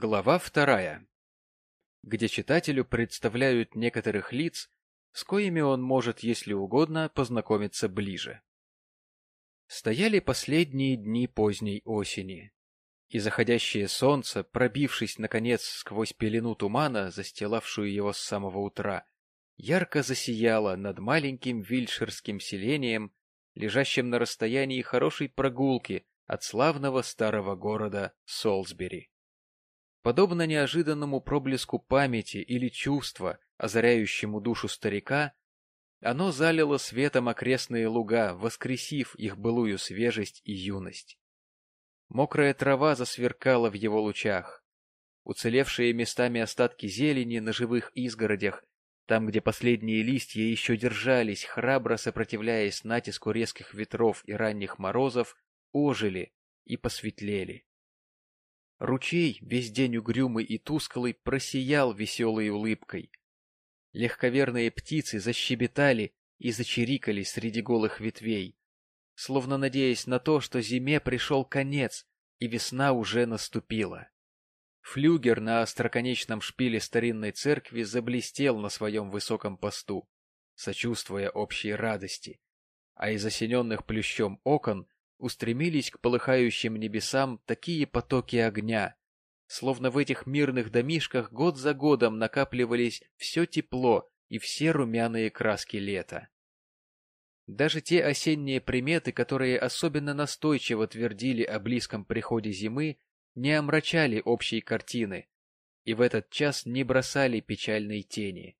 Глава вторая, где читателю представляют некоторых лиц, с коими он может, если угодно, познакомиться ближе. Стояли последние дни поздней осени, и заходящее солнце, пробившись, наконец, сквозь пелену тумана, застилавшую его с самого утра, ярко засияло над маленьким вильширским селением, лежащим на расстоянии хорошей прогулки от славного старого города Солсбери. Подобно неожиданному проблеску памяти или чувства, озаряющему душу старика, оно залило светом окрестные луга, воскресив их былую свежесть и юность. Мокрая трава засверкала в его лучах. Уцелевшие местами остатки зелени на живых изгородях, там, где последние листья еще держались, храбро сопротивляясь натиску резких ветров и ранних морозов, ожили и посветлели. Ручей, весь день угрюмый и тусклый, просиял веселой улыбкой. Легковерные птицы защебетали и зачирикали среди голых ветвей, словно надеясь на то, что зиме пришел конец, и весна уже наступила. Флюгер на остроконечном шпиле старинной церкви заблестел на своем высоком посту, сочувствуя общей радости, а из осененных плющом окон устремились к полыхающим небесам такие потоки огня, словно в этих мирных домишках год за годом накапливались все тепло и все румяные краски лета. Даже те осенние приметы, которые особенно настойчиво твердили о близком приходе зимы, не омрачали общей картины и в этот час не бросали печальной тени.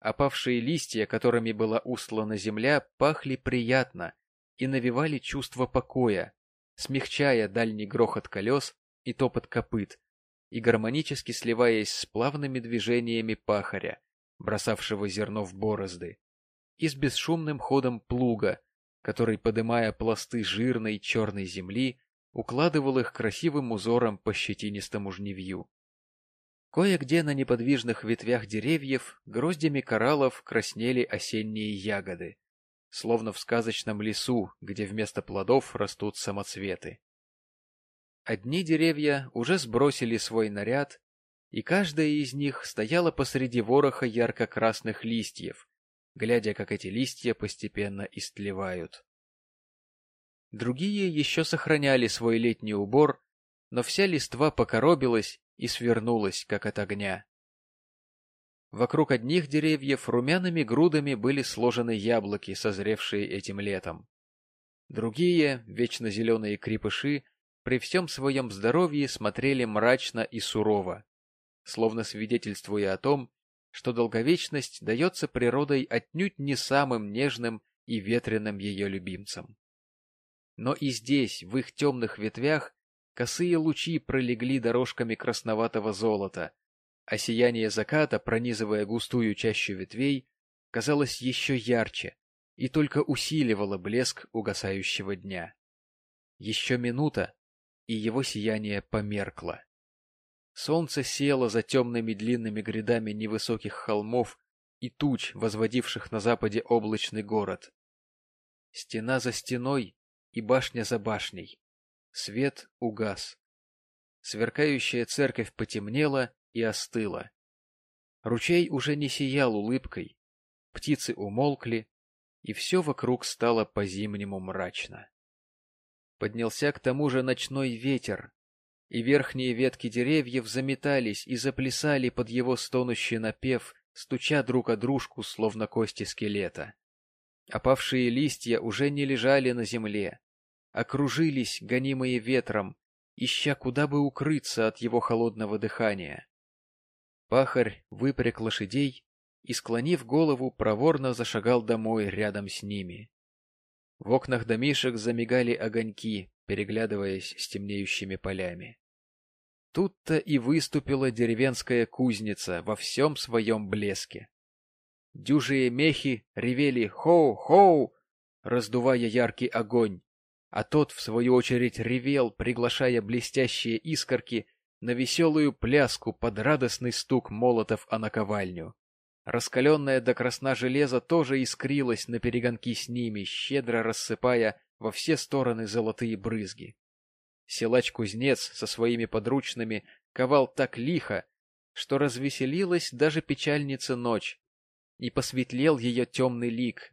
Опавшие листья, которыми была устлана земля, пахли приятно и навевали чувство покоя, смягчая дальний грохот колес и топот копыт, и гармонически сливаясь с плавными движениями пахаря, бросавшего зерно в борозды, и с бесшумным ходом плуга, который, подымая пласты жирной черной земли, укладывал их красивым узором по щетинистому жневью. Кое-где на неподвижных ветвях деревьев гроздями кораллов краснели осенние ягоды, словно в сказочном лесу, где вместо плодов растут самоцветы. Одни деревья уже сбросили свой наряд, и каждая из них стояла посреди вороха ярко-красных листьев, глядя, как эти листья постепенно истлевают. Другие еще сохраняли свой летний убор, но вся листва покоробилась и свернулась, как от огня. Вокруг одних деревьев румяными грудами были сложены яблоки, созревшие этим летом. Другие, вечно зеленые крепыши, при всем своем здоровье смотрели мрачно и сурово, словно свидетельствуя о том, что долговечность дается природой отнюдь не самым нежным и ветреным ее любимцам. Но и здесь, в их темных ветвях, косые лучи пролегли дорожками красноватого золота, а сияние заката, пронизывая густую чащу ветвей, казалось еще ярче и только усиливало блеск угасающего дня. Еще минута, и его сияние померкло. Солнце село за темными длинными грядами невысоких холмов и туч, возводивших на западе облачный город. Стена за стеной и башня за башней. Свет угас. Сверкающая церковь потемнела и остыла. Ручей уже не сиял улыбкой, птицы умолкли, и все вокруг стало по-зимнему мрачно. Поднялся к тому же ночной ветер, и верхние ветки деревьев заметались и заплясали под его стонущий напев, стуча друг о дружку, словно кости скелета. Опавшие листья уже не лежали на земле, окружились, гонимые ветром, ища куда бы укрыться от его холодного дыхания. Пахарь выпряг лошадей и, склонив голову, проворно зашагал домой рядом с ними. В окнах домишек замигали огоньки, переглядываясь с темнеющими полями. Тут-то и выступила деревенская кузница во всем своем блеске. Дюжие мехи ревели «Хоу-хоу!», раздувая яркий огонь, а тот, в свою очередь, ревел, приглашая блестящие искорки на веселую пляску под радостный стук молотов о наковальню. Раскаленное до красна железо тоже искрилось на перегонки с ними, щедро рассыпая во все стороны золотые брызги. Силач-кузнец со своими подручными ковал так лихо, что развеселилась даже печальница ночь, и посветлел ее темный лик,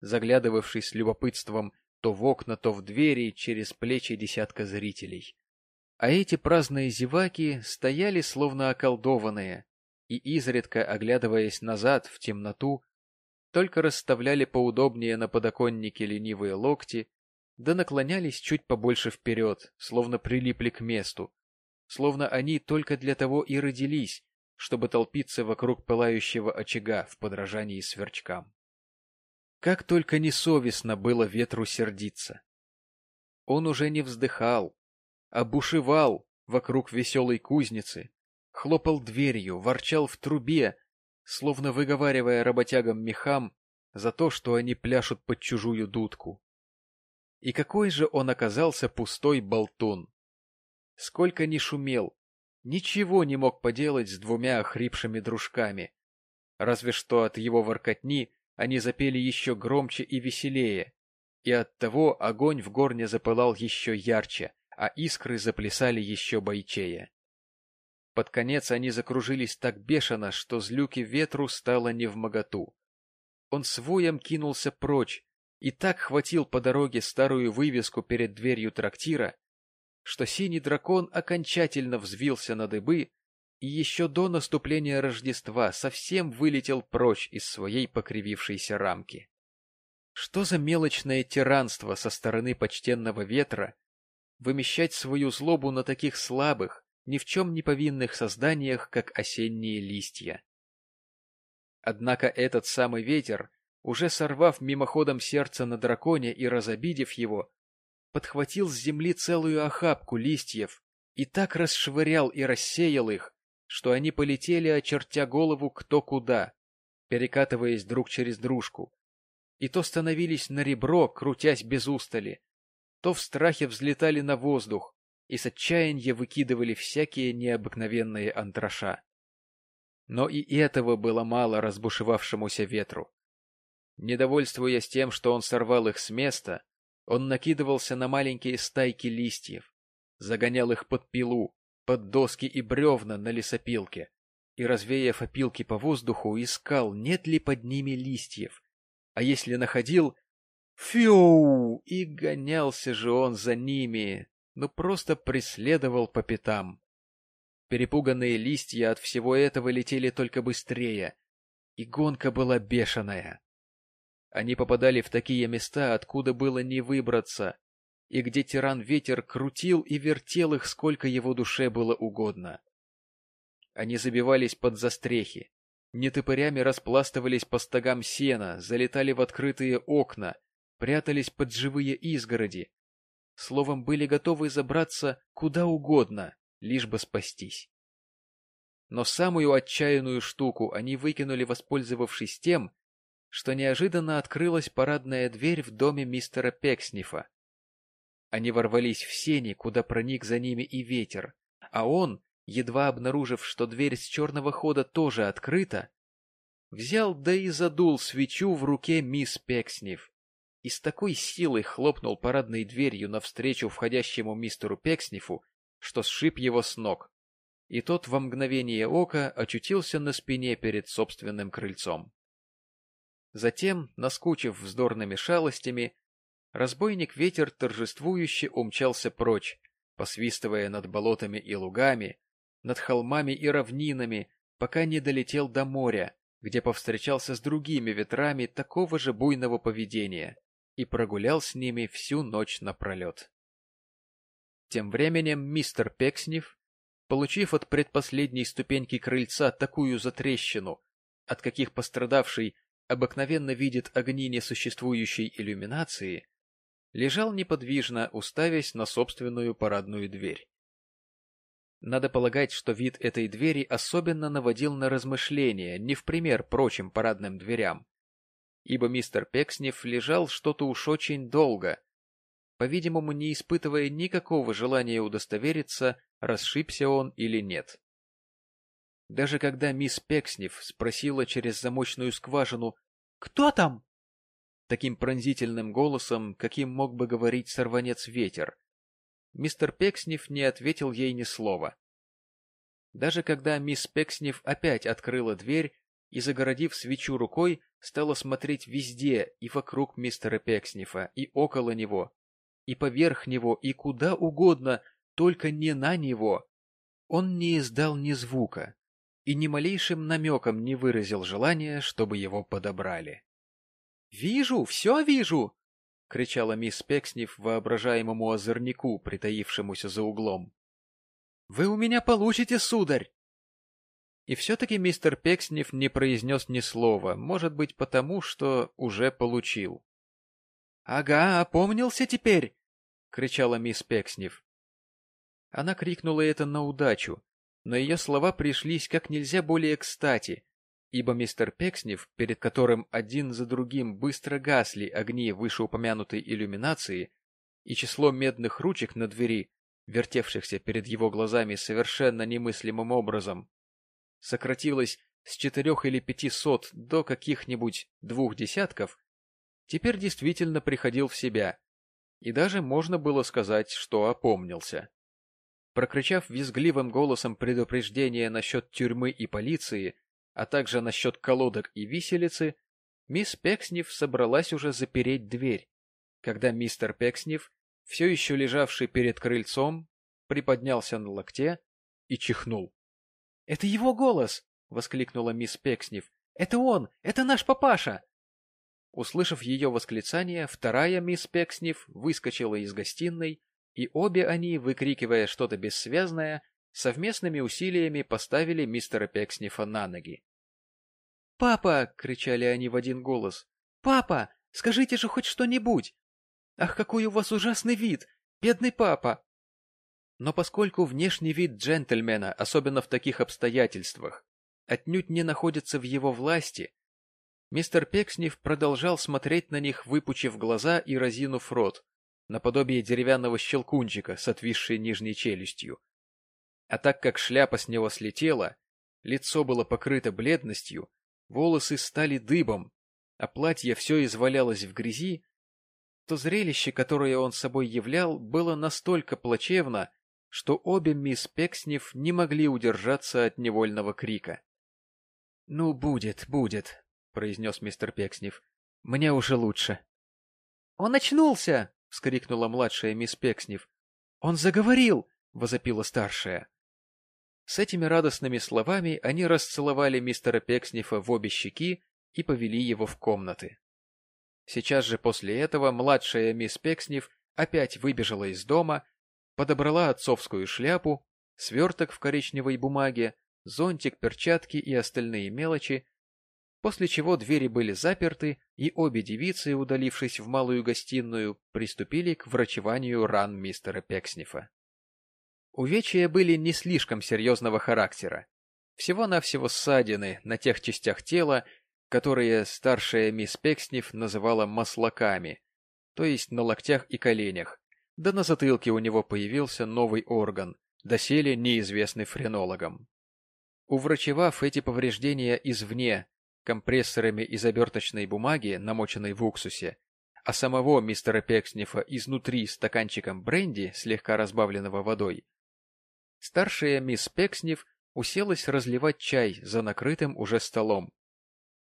заглядывавший с любопытством то в окна, то в двери через плечи десятка зрителей. А эти праздные зеваки стояли словно околдованные, и, изредка оглядываясь назад в темноту, только расставляли поудобнее на подоконнике ленивые локти, да наклонялись чуть побольше вперед, словно прилипли к месту, словно они только для того и родились, чтобы толпиться вокруг пылающего очага в подражании сверчкам. Как только несовестно было ветру сердиться. Он уже не вздыхал, а бушевал вокруг веселой кузницы, хлопал дверью, ворчал в трубе, словно выговаривая работягам-мехам за то, что они пляшут под чужую дудку. И какой же он оказался пустой болтун! Сколько ни шумел, ничего не мог поделать с двумя охрипшими дружками, разве что от его воркотни они запели еще громче и веселее, и оттого огонь в горне запылал еще ярче, а искры заплясали еще бойчее. Под конец они закружились так бешено, что злюки ветру стало невмоготу. Он с воем кинулся прочь и так хватил по дороге старую вывеску перед дверью трактира, что синий дракон окончательно взвился на дыбы и еще до наступления Рождества совсем вылетел прочь из своей покривившейся рамки. Что за мелочное тиранство со стороны почтенного ветра вымещать свою злобу на таких слабых, ни в чем не повинных созданиях, как осенние листья. Однако этот самый ветер, уже сорвав мимоходом сердце на драконе и разобидев его, подхватил с земли целую охапку листьев и так расшвырял и рассеял их, что они полетели, очертя голову кто куда, перекатываясь друг через дружку, и то становились на ребро, крутясь без устали, то в страхе взлетали на воздух и с отчаяния выкидывали всякие необыкновенные антраша. Но и этого было мало разбушевавшемуся ветру. Недовольствуясь тем, что он сорвал их с места, он накидывался на маленькие стайки листьев, загонял их под пилу, под доски и бревна на лесопилке, и, развеяв опилки по воздуху, искал, нет ли под ними листьев, а если находил, фью, и гонялся же он за ними, но просто преследовал по пятам. Перепуганные листья от всего этого летели только быстрее, и гонка была бешеная. Они попадали в такие места, откуда было не выбраться, и где тиран-ветер крутил и вертел их, сколько его душе было угодно. Они забивались под застрехи, нетопырями распластывались по стогам сена, залетали в открытые окна, прятались под живые изгороди. Словом, были готовы забраться куда угодно, лишь бы спастись. Но самую отчаянную штуку они выкинули, воспользовавшись тем, что неожиданно открылась парадная дверь в доме мистера Пекснифа. Они ворвались в сени, куда проник за ними и ветер, а он, едва обнаружив, что дверь с черного хода тоже открыта, взял да и задул свечу в руке мисс Пекснев и с такой силой хлопнул парадной дверью навстречу входящему мистеру Пекснифу, что сшиб его с ног, и тот во мгновение ока очутился на спине перед собственным крыльцом. Затем, наскучив вздорными шалостями, разбойник-ветер торжествующе умчался прочь, посвистывая над болотами и лугами, над холмами и равнинами, пока не долетел до моря, где повстречался с другими ветрами такого же буйного поведения и прогулял с ними всю ночь напролет. Тем временем мистер Пекснев, получив от предпоследней ступеньки крыльца такую затрещину, от каких пострадавший обыкновенно видит огни несуществующей иллюминации, лежал неподвижно, уставясь на собственную парадную дверь. Надо полагать, что вид этой двери особенно наводил на размышления, не в пример прочим парадным дверям, ибо мистер Пекснев лежал что-то уж очень долго, по-видимому, не испытывая никакого желания удостовериться, расшибся он или нет. Даже когда мисс Пекснев спросила через замочную скважину «Кто там?», таким пронзительным голосом, каким мог бы говорить сорванец ветер, мистер Пекснев не ответил ей ни слова. Даже когда мисс Пекснев опять открыла дверь и, загородив свечу рукой, стала смотреть везде и вокруг мистера Пекснифа, и около него, и поверх него, и куда угодно, только не на него, он не издал ни звука и ни малейшим намеком не выразил желания, чтобы его подобрали. — Вижу, все вижу! — кричала мисс Пекснев воображаемому озорнику, притаившемуся за углом. — Вы у меня получите, сударь! И все-таки мистер Пекснев не произнес ни слова, может быть, потому, что уже получил. — Ага, опомнился теперь! — кричала мисс Пекснев. Она крикнула это на удачу, но ее слова пришлись как нельзя более кстати, ибо мистер Пекснев, перед которым один за другим быстро гасли огни вышеупомянутой иллюминации, и число медных ручек на двери, вертевшихся перед его глазами совершенно немыслимым образом, сократилось с четырех или пяти сот до каких-нибудь двух десятков, теперь действительно приходил в себя, и даже можно было сказать, что опомнился. Прокричав визгливым голосом предупреждение насчет тюрьмы и полиции, а также насчет колодок и виселицы, мисс Пекснев собралась уже запереть дверь, когда мистер Пекснев, все еще лежавший перед крыльцом, приподнялся на локте и чихнул. — Это его голос! — воскликнула мисс Пекснев. — Это он! Это наш папаша! Услышав ее восклицание, вторая мисс Пекснев выскочила из гостиной и обе они, выкрикивая что-то бессвязное, совместными усилиями поставили мистера Пекснифа на ноги. «Папа!» — кричали они в один голос. «Папа! Скажите же хоть что-нибудь! Ах, какой у вас ужасный вид! Бедный папа!» Но поскольку внешний вид джентльмена, особенно в таких обстоятельствах, отнюдь не находится в его власти, мистер Пекснев продолжал смотреть на них, выпучив глаза и разинув рот, наподобие деревянного щелкунчика с отвисшей нижней челюстью. А так как шляпа с него слетела, лицо было покрыто бледностью, волосы стали дыбом, а платье все извалялось в грязи, то зрелище, которое он собой являл, было настолько плачевно, что обе мисс Пекснев не могли удержаться от невольного крика. — Ну, будет, будет, — произнес мистер Пекснев. — Мне уже лучше. — Он очнулся! — вскрикнула младшая мисс Пекснев. «Он заговорил!» — возопила старшая. С этими радостными словами они расцеловали мистера Пекснифа в обе щеки и повели его в комнаты. Сейчас же после этого младшая мисс Пекснев опять выбежала из дома, подобрала отцовскую шляпу, сверток в коричневой бумаге, зонтик, перчатки и остальные мелочи после чего двери были заперты, и обе девицы, удалившись в малую гостиную, приступили к врачеванию ран мистера Пекснифа. Увечья были не слишком серьезного характера. Всего-навсего ссадины на тех частях тела, которые старшая мисс Пекснев называла маслаками, то есть на локтях и коленях, да на затылке у него появился новый орган, доселе неизвестный френологам. Уврачевав эти повреждения извне компрессорами из оберточной бумаги, намоченной в уксусе, а самого мистера Пекснифа изнутри стаканчиком бренди, слегка разбавленного водой, старшая мисс Пекснев уселась разливать чай за накрытым уже столом.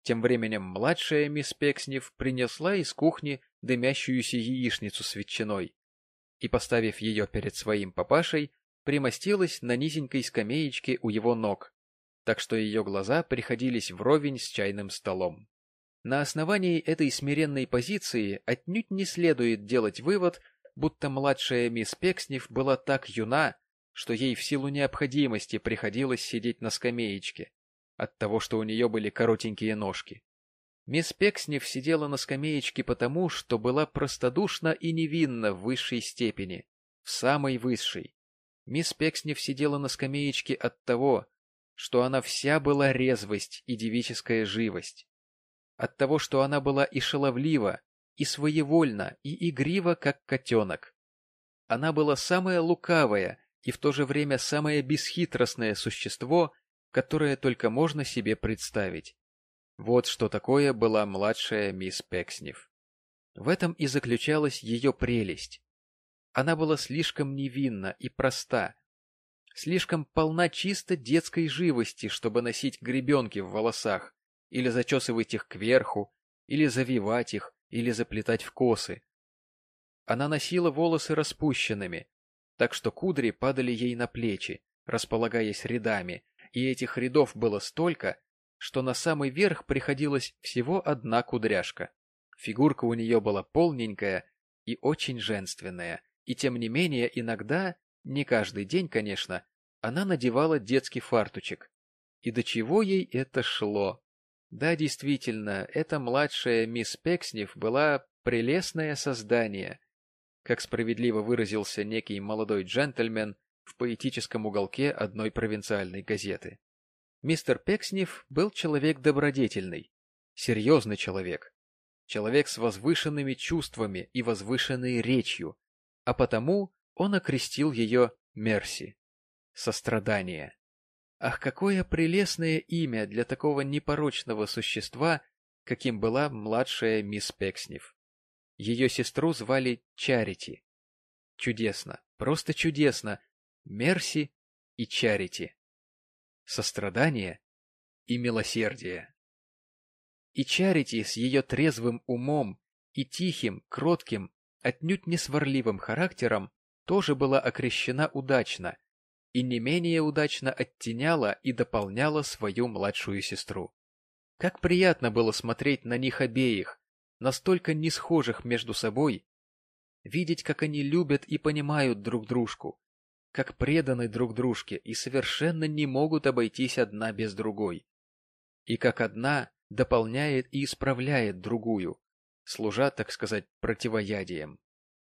Тем временем младшая мисс Пекснев принесла из кухни дымящуюся яичницу с ветчиной и, поставив ее перед своим папашей, примостилась на низенькой скамеечке у его ног, так что ее глаза приходились вровень с чайным столом. На основании этой смиренной позиции отнюдь не следует делать вывод, будто младшая мисс Пекснев была так юна, что ей в силу необходимости приходилось сидеть на скамеечке, от того, что у нее были коротенькие ножки. Мисс Пекснев сидела на скамеечке потому, что была простодушна и невинна в высшей степени, в самой высшей. Мисс Пекснев сидела на скамеечке от того, что она вся была резвость и девическая живость. От того, что она была и шаловлива, и своевольна, и игрива, как котенок. Она была самое лукавое и в то же время самое бесхитростное существо, которое только можно себе представить. Вот что такое была младшая мисс Пекснев. В этом и заключалась ее прелесть. Она была слишком невинна и проста, слишком полна чисто детской живости, чтобы носить гребенки в волосах, или зачесывать их кверху, или завивать их, или заплетать в косы. Она носила волосы распущенными, так что кудри падали ей на плечи, располагаясь рядами, и этих рядов было столько, что на самый верх приходилась всего одна кудряшка. Фигурка у нее была полненькая и очень женственная, и тем не менее иногда, не каждый день, конечно, она надевала детский фартучек. И до чего ей это шло? Да, действительно, эта младшая мисс Пекснев была прелестное создание, как справедливо выразился некий молодой джентльмен в поэтическом уголке одной провинциальной газеты. Мистер Пекснев был человек добродетельный, серьезный человек, человек с возвышенными чувствами и возвышенной речью, а потому он окрестил ее Мерси — сострадание. Ах, какое прелестное имя для такого непорочного существа, каким была младшая мисс Пекснев. Ее сестру звали Чарити. Чудесно, просто чудесно, Мерси и Чарити. Сострадание и милосердие. И Чарити с ее трезвым умом и тихим, кротким, отнюдь не сварливым характером тоже была окрещена удачно и не менее удачно оттеняла и дополняла свою младшую сестру. Как приятно было смотреть на них обеих, настолько не схожих между собой, видеть, как они любят и понимают друг дружку, как преданы друг дружке и совершенно не могут обойтись одна без другой, и как одна дополняет и исправляет другую, служа, так сказать, противоядием.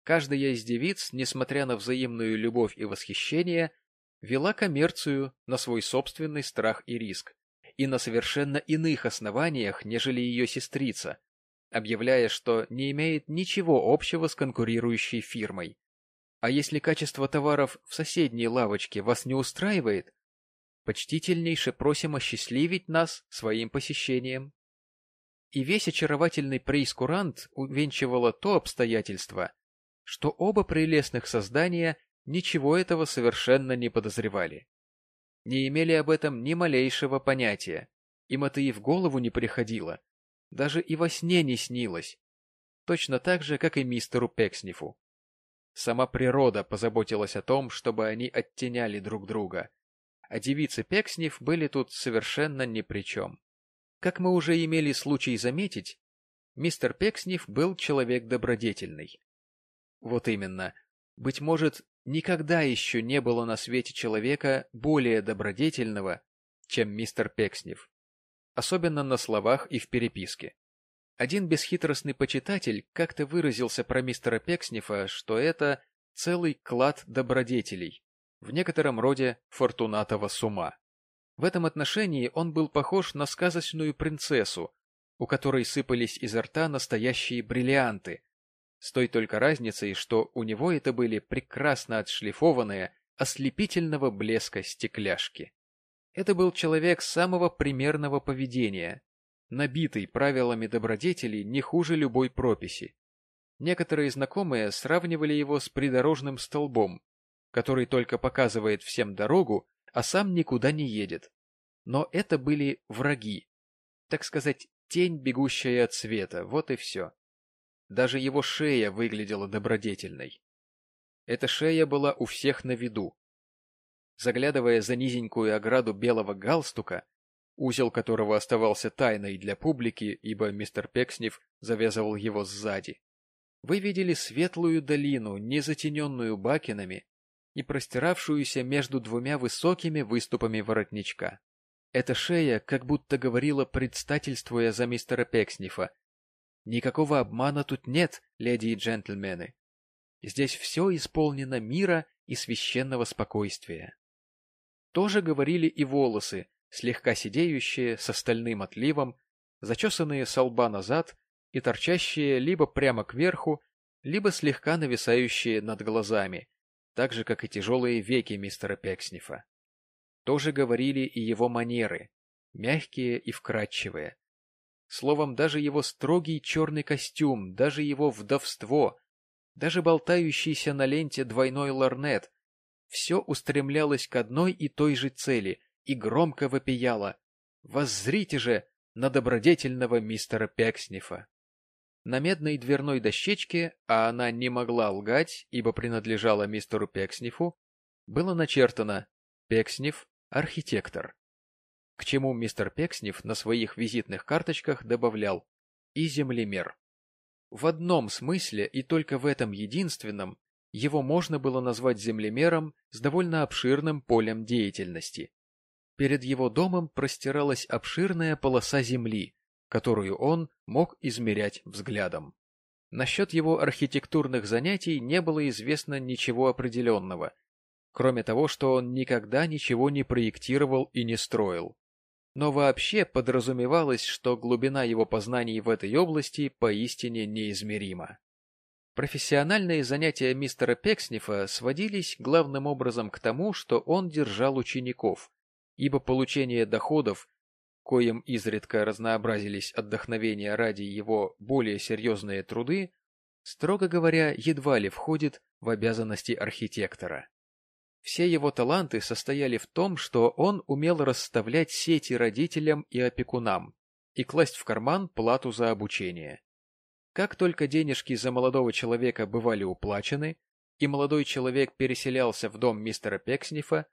Каждая из девиц, несмотря на взаимную любовь и восхищение, вела коммерцию на свой собственный страх и риск, и на совершенно иных основаниях, нежели ее сестрица, объявляя, что не имеет ничего общего с конкурирующей фирмой. А если качество товаров в соседней лавочке вас не устраивает, почтительнейше просим осчастливить нас своим посещением. И весь очаровательный прейскурант увенчивало то обстоятельство, что оба прелестных создания ничего этого совершенно не подозревали. Не имели об этом ни малейшего понятия, им это и в голову не приходило, даже и во сне не снилось, точно так же, как и мистеру Пекснифу. Сама природа позаботилась о том, чтобы они оттеняли друг друга, а девицы Пекснев были тут совершенно ни при чем. Как мы уже имели случай заметить, мистер Пекснев был человек добродетельный. Вот именно. Быть может, Никогда еще не было на свете человека более добродетельного, чем мистер Пекснев. Особенно на словах и в переписке. Один бесхитростный почитатель как-то выразился про мистера Пекснифа, что это целый клад добродетелей, в некотором роде фортунатого с ума. В этом отношении он был похож на сказочную принцессу, у которой сыпались изо рта настоящие бриллианты, с той только разницей, что у него это были прекрасно отшлифованные, ослепительного блеска стекляшки. Это был человек самого примерного поведения, набитый правилами добродетелей не хуже любой прописи. Некоторые знакомые сравнивали его с придорожным столбом, который только показывает всем дорогу, а сам никуда не едет. Но это были враги, так сказать, тень, бегущая от света, вот и все. Даже его шея выглядела добродетельной. Эта шея была у всех на виду. Заглядывая за низенькую ограду белого галстука, узел которого оставался тайной для публики, ибо мистер Пекснев завязывал его сзади, вы видели светлую долину, не затененную бакинами и простиравшуюся между двумя высокими выступами воротничка. Эта шея как будто говорила, предстательствуя за мистера Пекснифа, Никакого обмана тут нет, леди и джентльмены. Здесь все исполнено мира и священного спокойствия. Тоже говорили и волосы, слегка сидеющие, с остальным отливом, зачесанные со лба назад и торчащие либо прямо кверху, либо слегка нависающие над глазами, так же, как и тяжелые веки мистера Пекснифа. Тоже говорили и его манеры, мягкие и вкрадчивые, Словом, даже его строгий черный костюм, даже его вдовство, даже болтающийся на ленте двойной лорнет, все устремлялось к одной и той же цели и громко вопияло «Воззрите же на добродетельного мистера Пекснифа!» На медной дверной дощечке, а она не могла лгать, ибо принадлежала мистеру Пекснифу, было начертано «Пексниф, архитектор». К чему мистер Пексниф на своих визитных карточках добавлял «и землемер». В одном смысле, и только в этом единственном, его можно было назвать землемером с довольно обширным полем деятельности. Перед его домом простиралась обширная полоса земли, которую он мог измерять взглядом. Насчет его архитектурных занятий не было известно ничего определенного, кроме того, что он никогда ничего не проектировал и не строил. Но вообще подразумевалось, что глубина его познаний в этой области поистине неизмерима. Профессиональные занятия мистера Пекснифа сводились главным образом к тому, что он держал учеников, ибо получение доходов, коим изредка разнообразились отдохновения ради его более серьезные труды, строго говоря, едва ли входит в обязанности архитектора. Все его таланты состояли в том, что он умел расставлять сети родителям и опекунам и класть в карман плату за обучение. Как только денежки за молодого человека бывали уплачены, и молодой человек переселялся в дом мистера Пекснифа,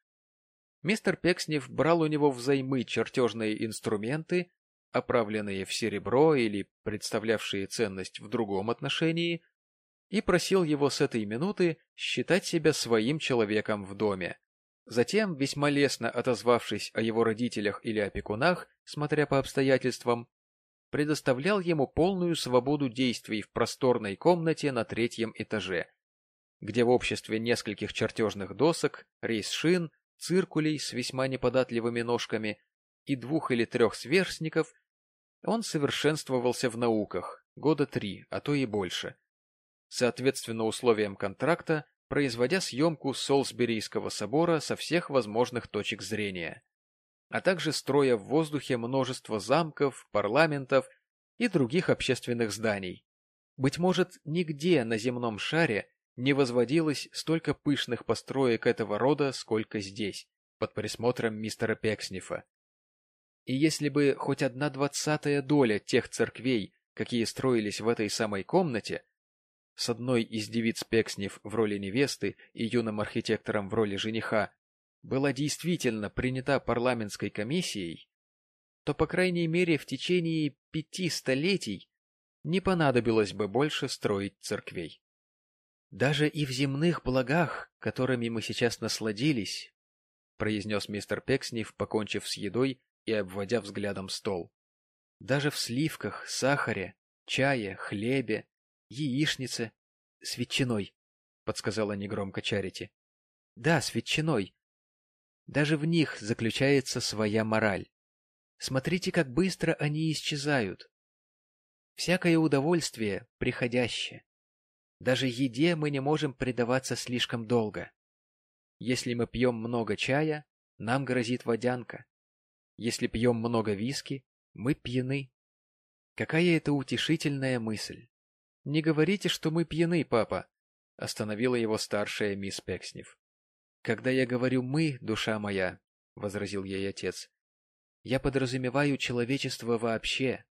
мистер Пексниф брал у него взаймы чертежные инструменты, оправленные в серебро или представлявшие ценность в другом отношении, и просил его с этой минуты считать себя своим человеком в доме. Затем, весьма лестно отозвавшись о его родителях или опекунах, смотря по обстоятельствам, предоставлял ему полную свободу действий в просторной комнате на третьем этаже, где в обществе нескольких чертежных досок, рейс-шин, циркулей с весьма неподатливыми ножками и двух или трех сверстников он совершенствовался в науках года три, а то и больше, соответственно условиям контракта, производя съемку Солсберийского собора со всех возможных точек зрения а также строя в воздухе множество замков, парламентов и других общественных зданий. Быть может, нигде на земном шаре не возводилось столько пышных построек этого рода, сколько здесь, под присмотром мистера Пекснифа. И если бы хоть одна двадцатая доля тех церквей, какие строились в этой самой комнате, с одной из девиц Пекснев в роли невесты и юным архитектором в роли жениха, была действительно принята парламентской комиссией, то, по крайней мере, в течение пяти столетий не понадобилось бы больше строить церквей. Даже и в земных благах, которыми мы сейчас насладились, произнес мистер Пекснев, покончив с едой и обводя взглядом стол. Даже в сливках, сахаре, чае, хлебе, яичнице, с ветчиной, — подсказала негромко Чарити. — Да, с ветчиной, даже в них заключается своя мораль. Смотрите, как быстро они исчезают. Всякое удовольствие приходящее. Даже еде мы не можем предаваться слишком долго. Если мы пьем много чая, нам грозит водянка. Если пьем много виски, мы пьяны. Какая это утешительная мысль. Не говорите, что мы пьяны, папа, — остановила его старшая мисс Пекснев. Когда я говорю «мы», душа моя, — возразил ей отец, — я подразумеваю человечество вообще,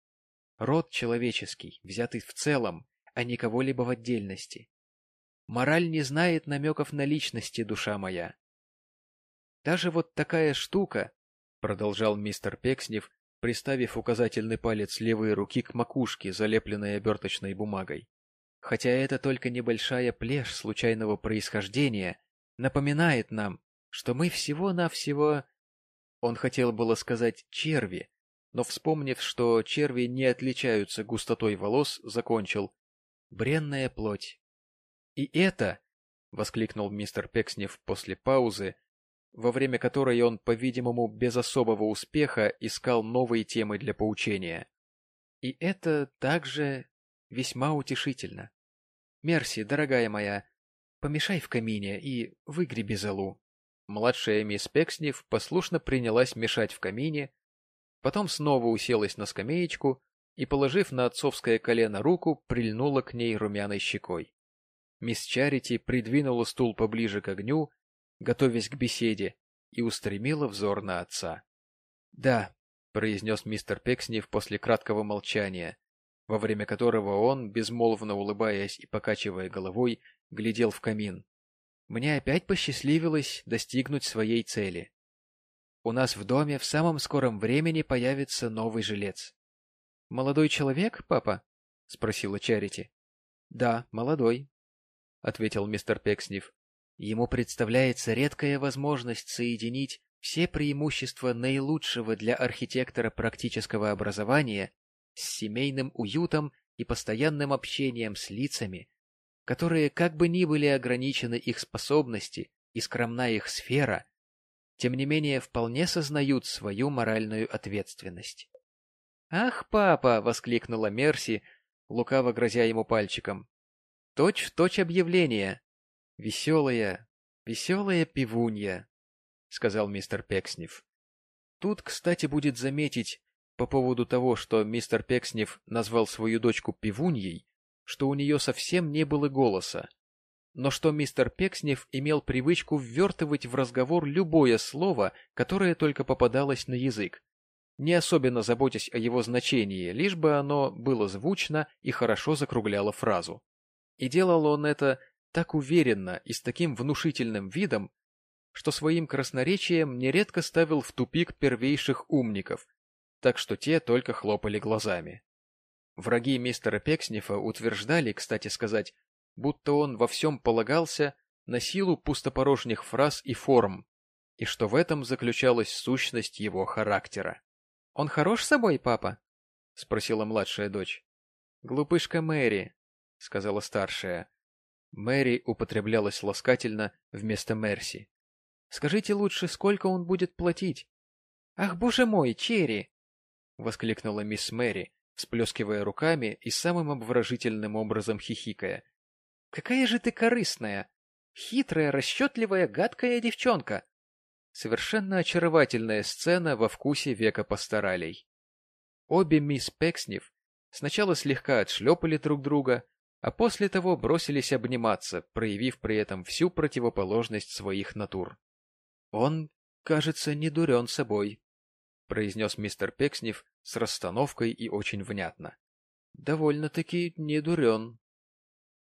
род человеческий, взятый в целом, а не кого-либо в отдельности. Мораль не знает намеков на личности, душа моя. Даже вот такая штука, — продолжал мистер Пекснев, приставив указательный палец левой руки к макушке, залепленной оберточной бумагой. Хотя это только небольшая плешь случайного происхождения, напоминает нам, что мы всего-навсего... Он хотел было сказать «черви», но, вспомнив, что черви не отличаются густотой волос, закончил «бренная плоть». «И это...» — воскликнул мистер Пекснев после паузы, во время которой он, по-видимому, без особого успеха искал новые темы для поучения. «И это также весьма утешительно. Мерси, дорогая моя, Помешай в камине и выгреби золу. Младшая мисс Пекснев послушно принялась мешать в камине, потом снова уселась на скамеечку и, положив на отцовское колено руку, прильнула к ней румяной щекой. Мисс Чарити придвинула стул поближе к огню, готовясь к беседе, и устремила взор на отца. — Да, — произнес мистер Пекснев после краткого молчания, во время которого он, безмолвно улыбаясь и покачивая головой, глядел в камин. — Мне опять посчастливилось достигнуть своей цели. У нас в доме в самом скором времени появится новый жилец. — Молодой человек, папа? — спросила Чарити. — Да, молодой, — ответил мистер Пекснев. Ему представляется редкая возможность соединить все преимущества наилучшего для архитектора практического образования с семейным уютом и постоянным общением с лицами, которые, как бы ни были ограничены их способности и скромна их сфера, тем не менее вполне сознают свою моральную ответственность. «Ах, папа!» — воскликнула Мерси, лукаво грозя ему пальчиком. «Точь в точь объявление. Веселая, веселая пивунья», — сказал мистер Пекснев. Тут, кстати, будет заметить по поводу того, что мистер Пекснев назвал свою дочку пивуньей, что у нее совсем не было голоса, но что мистер Пекснев имел привычку ввертывать в разговор любое слово, которое только попадалось на язык, не особенно заботясь о его значении, лишь бы оно было звучно и хорошо закругляло фразу. И делал он это так уверенно и с таким внушительным видом, что своим красноречием нередко ставил в тупик первейших умников, так что те только хлопали глазами. Враги мистера Пекснифа утверждали, кстати сказать, будто он во всем полагался на силу пустопорожних фраз и форм, и что в этом заключалась сущность его характера. — Он хорош собой, папа? — спросила младшая дочь. — Глупышка Мэри, — сказала старшая. Мэри употреблялась ласкательно вместо Мерси. — Скажите лучше, сколько он будет платить? — Ах, боже мой, Черри! — воскликнула мисс Мэри, всплескивая руками и самым обворожительным образом хихикая. Какая же ты корыстная! Хитрая, расчетливая, гадкая девчонка! Совершенно очаровательная сцена во вкусе века постаралей. Обе мисс Пекснев сначала слегка отшлепали друг друга, а после того бросились обниматься, проявив при этом всю противоположность своих натур. — Он, кажется, не дурен собой, — произнес мистер Пекснев с расстановкой и очень внятно. — Довольно-таки не дурен.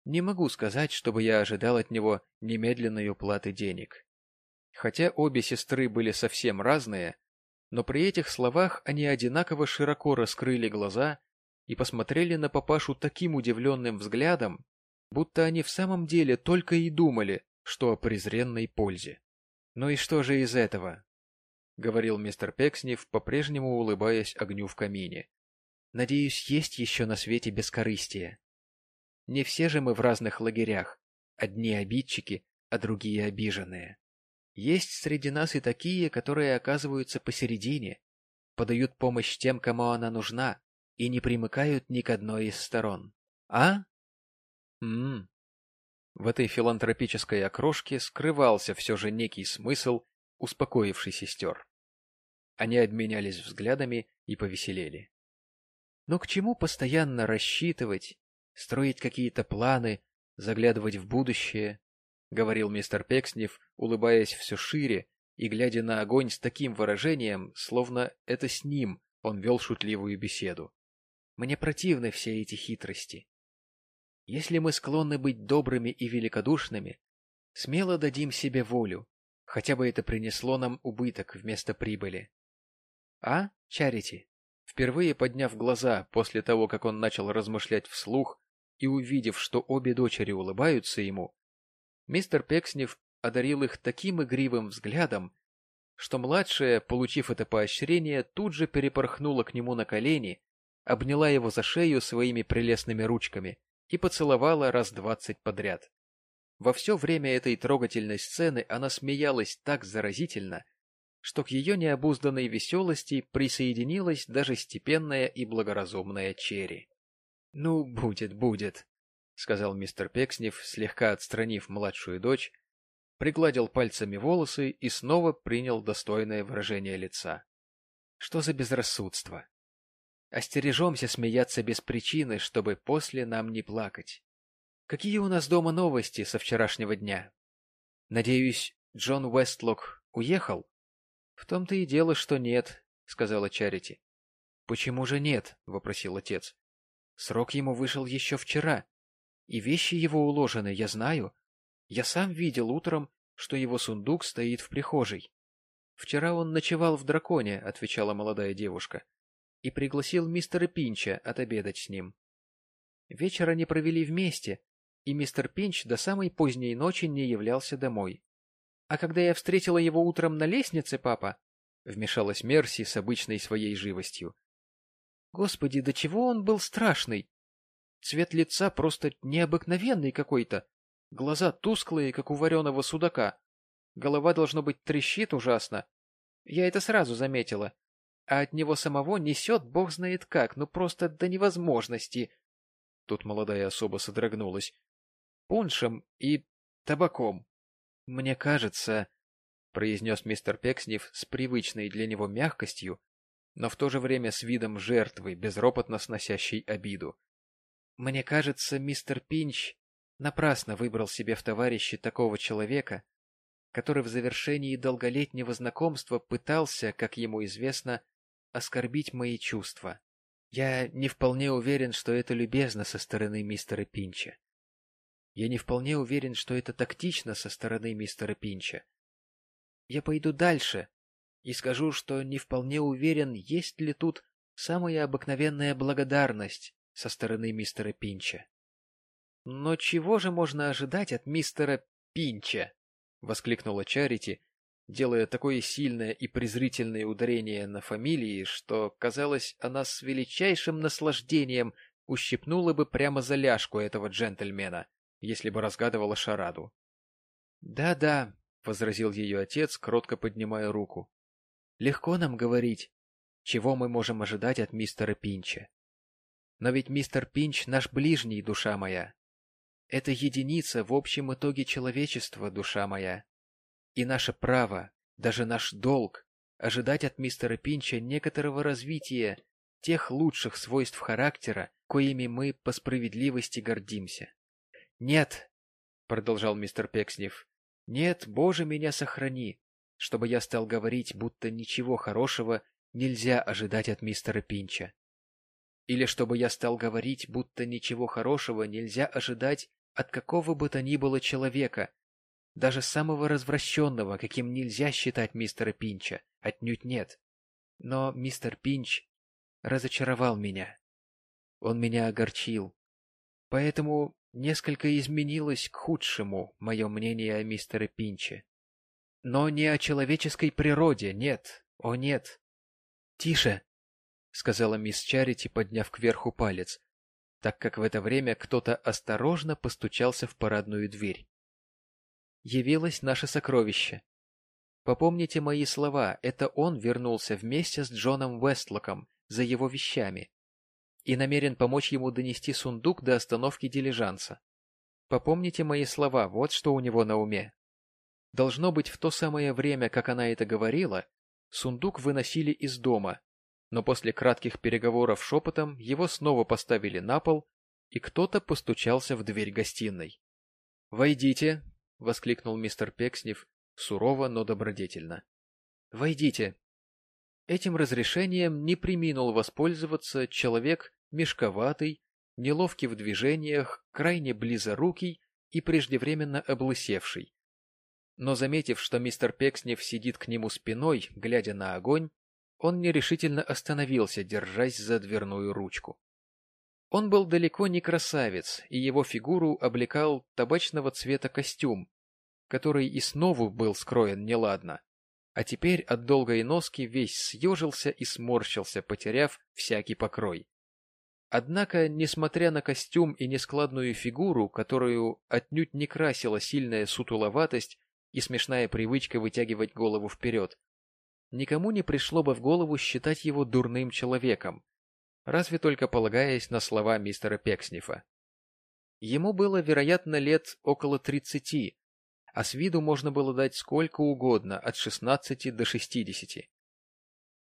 Не могу сказать, чтобы я ожидал от него немедленной уплаты денег. Хотя обе сестры были совсем разные, но при этих словах они одинаково широко раскрыли глаза и посмотрели на папашу таким удивленным взглядом, будто они в самом деле только и думали, что о презренной пользе. «Ну и что же из этого?» — говорил мистер Пекснев, по-прежнему улыбаясь огню в камине. «Надеюсь, есть еще на свете бескорыстие. Не все же мы в разных лагерях. Одни обидчики, а другие обиженные. Есть среди нас и такие, которые оказываются посередине, подают помощь тем, кому она нужна, и не примыкают ни к одной из сторон. А? М, -м. В этой филантропической окрошке скрывался все же некий смысл успокоивший сестер. Они обменялись взглядами и повеселели. Но к чему постоянно рассчитывать строить какие-то планы, заглядывать в будущее, — говорил мистер Пекснев, улыбаясь все шире и глядя на огонь с таким выражением, словно это с ним он вел шутливую беседу. Мне противны все эти хитрости. Если мы склонны быть добрыми и великодушными, смело дадим себе волю, хотя бы это принесло нам убыток вместо прибыли. А, Чарити? Впервые подняв глаза после того, как он начал размышлять вслух, и увидев, что обе дочери улыбаются ему, мистер Пекснев одарил их таким игривым взглядом, что младшая, получив это поощрение, тут же перепорхнула к нему на колени, обняла его за шею своими прелестными ручками и поцеловала раз двадцать подряд. Во все время этой трогательной сцены она смеялась так заразительно, что к ее необузданной веселости присоединилась даже степенная и благоразумная Черри. «Ну, будет, будет», — сказал мистер Пекснев, слегка отстранив младшую дочь, пригладил пальцами волосы и снова принял достойное выражение лица. «Что за безрассудство? Остережемся смеяться без причины, чтобы после нам не плакать. Какие у нас дома новости со вчерашнего дня? Надеюсь, Джон Уэстлок уехал? В том-то и дело, что нет, сказала Чарити. Почему же нет? вопросил отец. Срок ему вышел еще вчера, и вещи его уложены, я знаю. Я сам видел утром, что его сундук стоит в прихожей. Вчера он ночевал в драконе, отвечала молодая девушка, и пригласил мистера Пинча отобедать с ним. Вечер они провели вместе, и мистер Пинч до самой поздней ночи не являлся домой. А когда я встретила его утром на лестнице, папа, вмешалась Мерси с обычной своей живостью. Господи, до чего он был страшный! Цвет лица просто необыкновенный какой-то. Глаза тусклые, как у вареного судака. Голова, должно быть, трещит ужасно. Я это сразу заметила. А от него самого несет бог знает как, ну просто до невозможности. Тут молодая особа содрогнулась. Пуншем и табаком. Мне кажется, — произнес мистер Пекснев с привычной для него мягкостью, но в то же время с видом жертвы, безропотно сносящей обиду. Мне кажется, мистер Пинч напрасно выбрал себе в товарищи такого человека, который в завершении долголетнего знакомства пытался, как ему известно, оскорбить мои чувства. Я не вполне уверен, что это любезно со стороны мистера Пинча. Я не вполне уверен, что это тактично со стороны мистера Пинча. Я пойду дальше и скажу, что не вполне уверен, есть ли тут самая обыкновенная благодарность со стороны мистера Пинча. Но чего же можно ожидать от мистера Пинча? — воскликнула Чарити, делая такое сильное и презрительное ударение на фамилии, что, казалось, она с величайшим наслаждением ущипнула бы прямо за ляжку этого джентльмена, если бы разгадывала шараду. «Да, — Да-да, — возразил ее отец, кротко поднимая руку. — Легко нам говорить, чего мы можем ожидать от мистера Пинча. Но ведь мистер Пинч наш ближний, душа моя. Это единица в общем итоге человечества, душа моя. И наше право, даже наш долг, ожидать от мистера Пинча некоторого развития тех лучших свойств характера, коими мы по справедливости гордимся. «Нет», — продолжал мистер Пекснев, — «нет, Боже, меня сохрани, чтобы я стал говорить, будто ничего хорошего нельзя ожидать от мистера Пинча. Или чтобы я стал говорить, будто ничего хорошего нельзя ожидать от какого бы то ни было человека, даже самого развращенного, каким нельзя считать мистера Пинча, отнюдь нет. Но мистер Пинч разочаровал меня. Он меня огорчил. Поэтому несколько изменилось к худшему мое мнение о мистере Пинче. Но не о человеческой природе, нет, о нет. — Тише, — сказала мисс Чарити, подняв кверху палец, так как в это время кто-то осторожно постучался в парадную дверь. Явилось наше сокровище. Попомните мои слова, это он вернулся вместе с Джоном Вестлоком за его вещами и намерен помочь ему донести сундук до остановки дилижанса. Попомните мои слова, вот что у него на уме. Должно быть, в то самое время, как она это говорила, сундук выносили из дома, но после кратких переговоров шепотом его снова поставили на пол, и кто-то постучался в дверь гостиной. «Войдите!» — воскликнул мистер Пекснев, сурово, но добродетельно. «Войдите!» Этим разрешением не приминул воспользоваться человек мешковатый, неловкий в движениях, крайне близорукий и преждевременно облысевший. Но заметив, что мистер Пекснев сидит к нему спиной, глядя на огонь, он нерешительно остановился, держась за дверную ручку. Он был далеко не красавец, и его фигуру облекал табачного цвета костюм, который и снова был скроен неладно, а теперь от долгой носки весь съежился и сморщился, потеряв всякий покрой. Однако, несмотря на костюм и нескладную фигуру, которую отнюдь не красила сильная сутуловатость и смешная привычка вытягивать голову вперед, никому не пришло бы в голову считать его дурным человеком, разве только полагаясь на слова мистера Пекснифа. Ему было, вероятно, лет около тридцати, а с виду можно было дать сколько угодно, от шестнадцати до шестидесяти.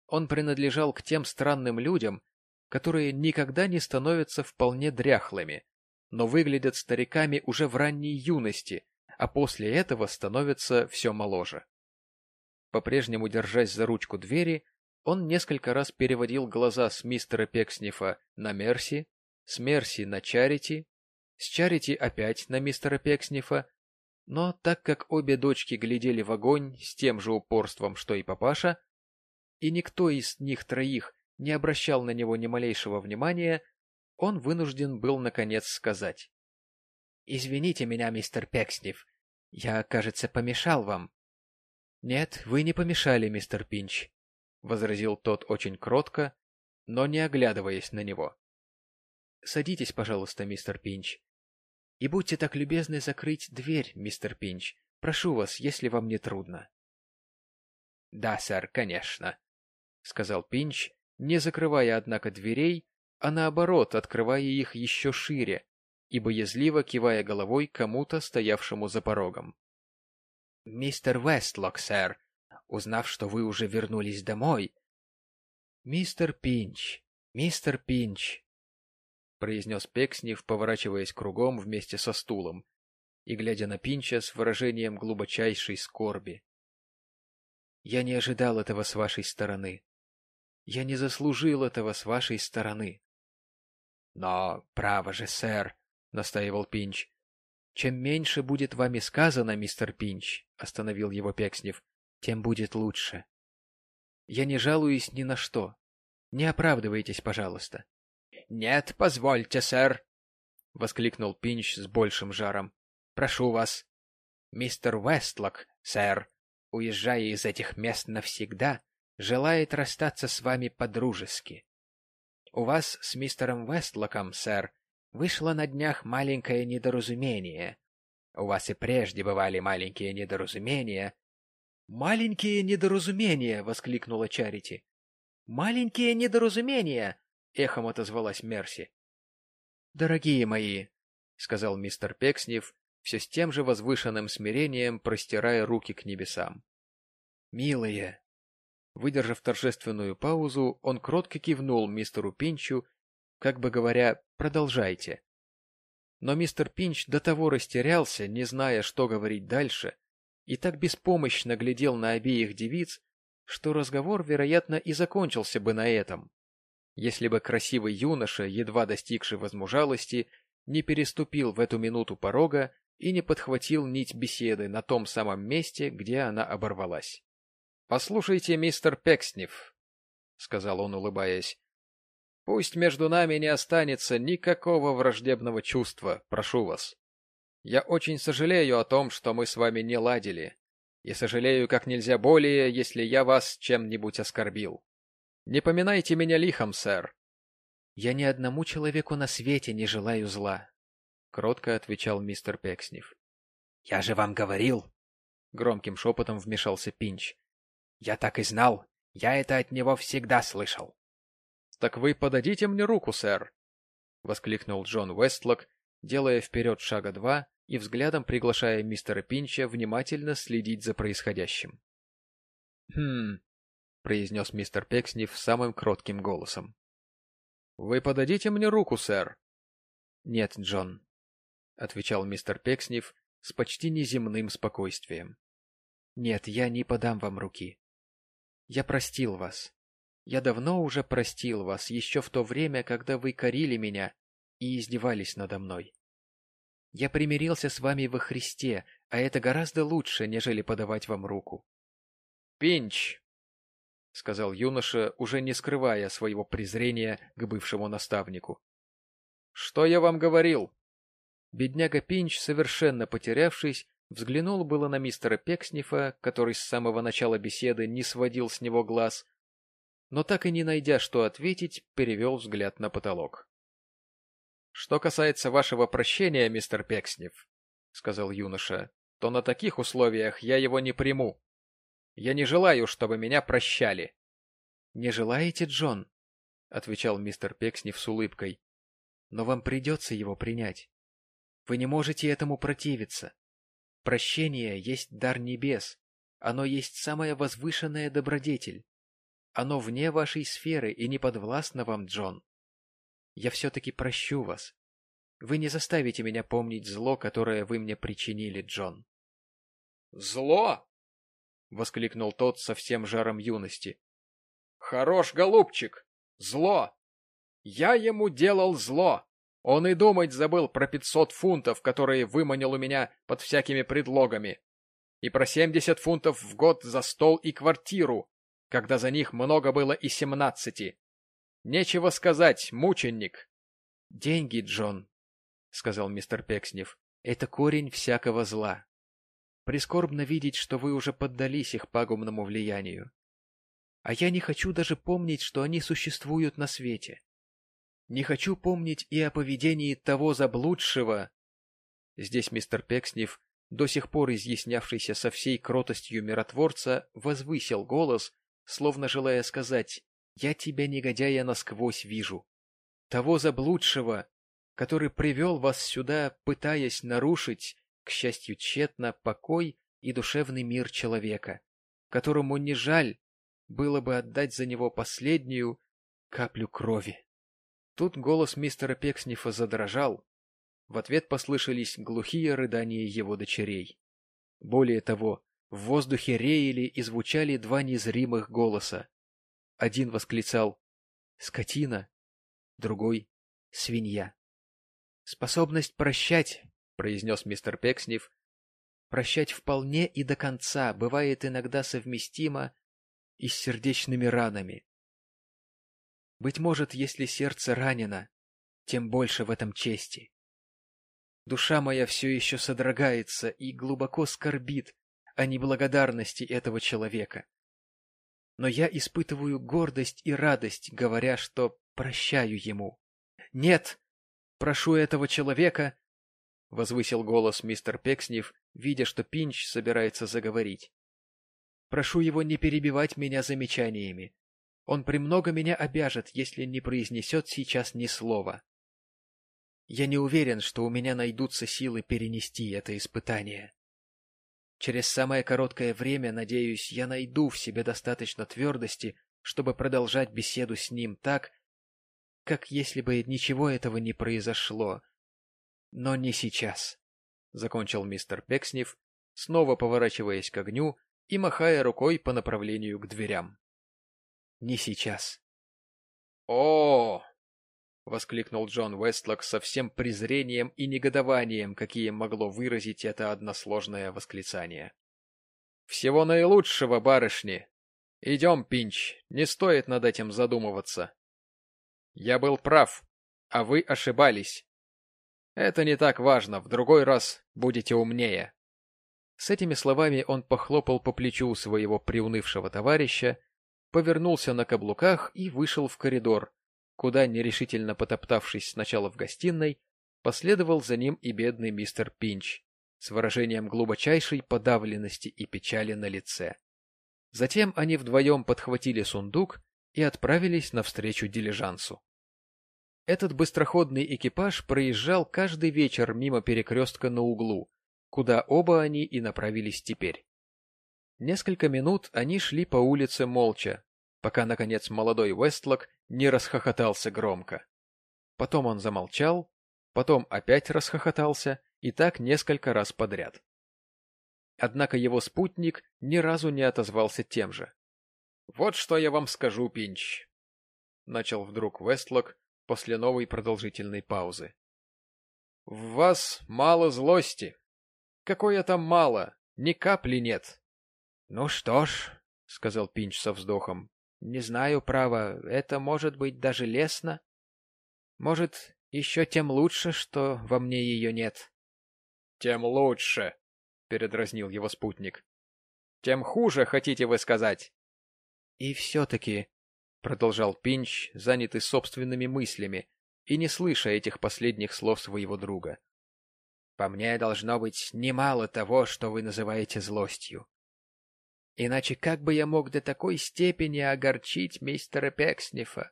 Он принадлежал к тем странным людям, которые никогда не становятся вполне дряхлыми, но выглядят стариками уже в ранней юности, а после этого становятся все моложе. По-прежнему держась за ручку двери, он несколько раз переводил глаза с мистера Пекснифа на Мерси, с Мерси на Чарити, с Чарити опять на мистера Пекснифа, но так как обе дочки глядели в огонь с тем же упорством, что и папаша, и никто из них троих не обращал на него ни малейшего внимания, он вынужден был наконец сказать. — Извините меня, мистер Пекснев, я, кажется, помешал вам. — Нет, вы не помешали, мистер Пинч, — возразил тот очень кротко, но не оглядываясь на него. — Садитесь, пожалуйста, мистер Пинч. И будьте так любезны закрыть дверь, мистер Пинч. Прошу вас, если вам не трудно. — Да, сэр, конечно, — сказал Пинч, не закрывая, однако, дверей, а наоборот, открывая их еще шире и боязливо кивая головой кому-то, стоявшему за порогом. — Мистер Вестлок, сэр, узнав, что вы уже вернулись домой... — Мистер Пинч, мистер Пинч, — произнес Пекснев, поворачиваясь кругом вместе со стулом и глядя на Пинча с выражением глубочайшей скорби. — Я не ожидал этого с вашей стороны. Я не заслужил этого с вашей стороны. — Но, право же, сэр, — настаивал Пинч. — Чем меньше будет вами сказано, мистер Пинч, — остановил его Пекснев, — тем будет лучше. Я не жалуюсь ни на что. Не оправдывайтесь, пожалуйста. — Нет, позвольте, сэр, — воскликнул Пинч с большим жаром. — Прошу вас. Мистер Вестлок, сэр, уезжая из этих мест навсегда, — желает расстаться с вами по-дружески. У вас с мистером Вестлоком, сэр, вышло на днях маленькое недоразумение. У вас и прежде бывали маленькие недоразумения. — Маленькие недоразумения! — воскликнула Чарити. — Маленькие недоразумения! — эхом отозвалась Мерси. — Дорогие мои, — сказал мистер Пекснев, все с тем же возвышенным смирением простирая руки к небесам. — Милые, Выдержав торжественную паузу, он кротко кивнул мистеру Пинчу, как бы говоря «продолжайте». Но мистер Пинч до того растерялся, не зная, что говорить дальше, и так беспомощно глядел на обеих девиц, что разговор, вероятно, и закончился бы на этом, если бы красивый юноша, едва достигший возмужалости, не переступил в эту минуту порога и не подхватил нить беседы на том самом месте, где она оборвалась. — Послушайте, мистер Пекснев, — сказал он, улыбаясь, — пусть между нами не останется никакого враждебного чувства, прошу вас. Я очень сожалею о том, что мы с вами не ладили, и сожалею как нельзя более, если я вас чем-нибудь оскорбил. Не поминайте меня лихом, сэр. — Я ни одному человеку на свете не желаю зла, — кротко отвечал мистер Пекснев. — Я же вам говорил, — громким шепотом вмешался Пинч, я так и знал. Я это от него всегда слышал. — Так вы подадите мне руку, сэр! — воскликнул Джон Уэстлок, делая вперед шага два и взглядом приглашая мистера Пинча внимательно следить за происходящим. — Хм, — произнес мистер Пекснев самым кротким голосом. — Вы подадите мне руку, сэр? — Нет, Джон, — отвечал мистер Пекснев с почти неземным спокойствием. — Нет, я не подам вам руки. Я простил вас. Я давно уже простил вас, еще в то время, когда вы корили меня и издевались надо мной. Я примирился с вами во Христе, а это гораздо лучше, нежели подавать вам руку. — Пинч! — сказал юноша, уже не скрывая своего презрения к бывшему наставнику. — Что я вам говорил? Бедняга Пинч, совершенно потерявшись, Взглянул было на мистера Пекснифа, который с самого начала беседы не сводил с него глаз, но так и не найдя, что ответить, перевел взгляд на потолок. — Что касается вашего прощения, мистер Пекснев, — сказал юноша, — то на таких условиях я его не приму. Я не желаю, чтобы меня прощали. — Не желаете, Джон? — отвечал мистер Пекснев с улыбкой. — Но вам придется его принять. Вы не можете этому противиться. Прощение есть дар небес, оно есть самая возвышенная добродетель. Оно вне вашей сферы и не подвластно вам, Джон. Я все-таки прощу вас. Вы не заставите меня помнить зло, которое вы мне причинили, Джон. «Зло?» — воскликнул тот со всем жаром юности. «Хорош, голубчик! Зло! Я ему делал зло! Он и думать забыл про пятьсот фунтов, которые выманил у меня под всякими предлогами, и про семьдесят фунтов в год за стол и квартиру, когда за них много было и семнадцати. Нечего сказать, мученик!» «Деньги, Джон», — сказал мистер Пекснев, — «это корень всякого зла. Прискорбно видеть, что вы уже поддались их пагубному влиянию. А я не хочу даже помнить, что они существуют на свете. Не хочу помнить и о поведении того заблудшего. Здесь мистер Пекснев, до сих пор изъяснявшийся со всей кротостью миротворца, возвысил голос, словно желая сказать «Я тебя, негодяя, насквозь вижу». Того заблудшего, который привел вас сюда, пытаясь нарушить к счастью, тщетно покой и душевный мир человека, которому не жаль было бы отдать за него последнюю каплю крови. Тут голос мистера Пекснифа задрожал. В ответ послышались глухие рыдания его дочерей. Более того, в воздухе реяли и звучали два незримых голоса. Один восклицал «Скотина», другой «Свинья». Способность прощать — произнес мистер Пекснев. «Прощать вполне и до конца бывает иногда совместимо и с сердечными ранами. Быть может, если сердце ранено, тем больше в этом чести. Душа моя все еще содрогается и глубоко скорбит о неблагодарности этого человека. Но я испытываю гордость и радость, говоря, что прощаю ему. Нет, прошу этого человека — возвысил голос мистер Пекснев, видя, что Пинч собирается заговорить. «Прошу его не перебивать меня замечаниями. Он премного меня обяжет, если не произнесет сейчас ни слова. Я не уверен, что у меня найдутся силы перенести это испытание. Через самое короткое время, надеюсь, я найду в себе достаточно твердости, чтобы продолжать беседу с ним так, как если бы ничего этого не произошло, но не сейчас, — закончил мистер Пекснев, снова поворачиваясь к огню и махая рукой по направлению к дверям. — Не сейчас. — О! — воскликнул Джон Вестлок со всем презрением и негодованием, какие могло выразить это односложное восклицание. — Всего наилучшего, барышни! Идем, Пинч, не стоит над этим задумываться. Я был прав, а вы ошибались. Это не так важно, в другой раз будете умнее. С этими словами он похлопал по плечу своего приунывшего товарища, повернулся на каблуках и вышел в коридор, куда, нерешительно потоптавшись сначала в гостиной, последовал за ним и бедный мистер Пинч с выражением глубочайшей подавленности и печали на лице. Затем они вдвоем подхватили сундук и отправились навстречу дилижансу. Этот быстроходный экипаж проезжал каждый вечер мимо перекрестка на углу, куда оба они и направились теперь. Несколько минут они шли по улице молча, пока, наконец, молодой Уэстлок не расхохотался громко. Потом он замолчал, потом опять расхохотался, и так несколько раз подряд. Однако его спутник ни разу не отозвался тем же. — Вот что я вам скажу, Пинч, — начал вдруг Вестлок, после новой продолжительной паузы. — В вас мало злости. Какое там мало, ни капли нет. — Ну что ж, — сказал Пинч со вздохом, — не знаю, право, это может быть даже лестно. Может, еще тем лучше, что во мне ее нет. — Тем лучше, — передразнил его спутник. — Тем хуже, хотите вы сказать? — И все-таки, продолжал Пинч, занятый собственными мыслями и не слыша этих последних слов своего друга. «По мне должно быть немало того, что вы называете злостью. Иначе как бы я мог до такой степени огорчить мистера Пекснифа?